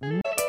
Passa